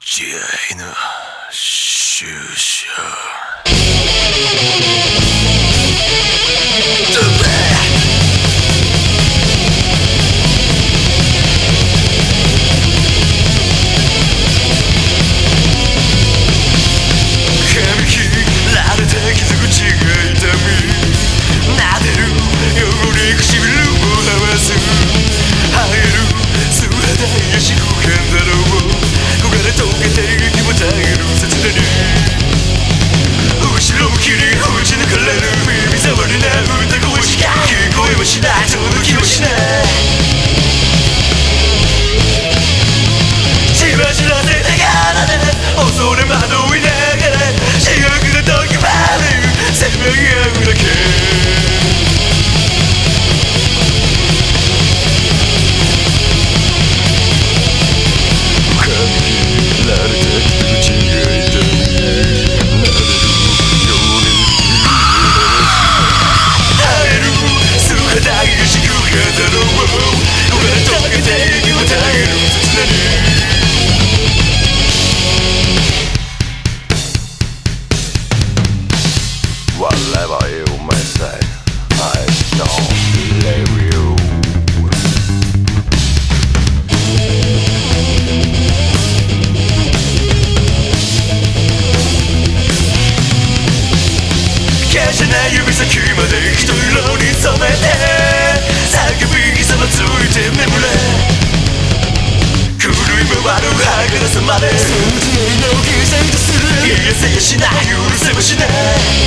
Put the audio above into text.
ジャイナ、終者。that. Whatever you may say, I don't believe you. Catch an eye, you be so cute, but they still don't need some air. Sag me, some of the time, memory. 回る歯が出すまで数字の犠牲とする許せやしない許せはしない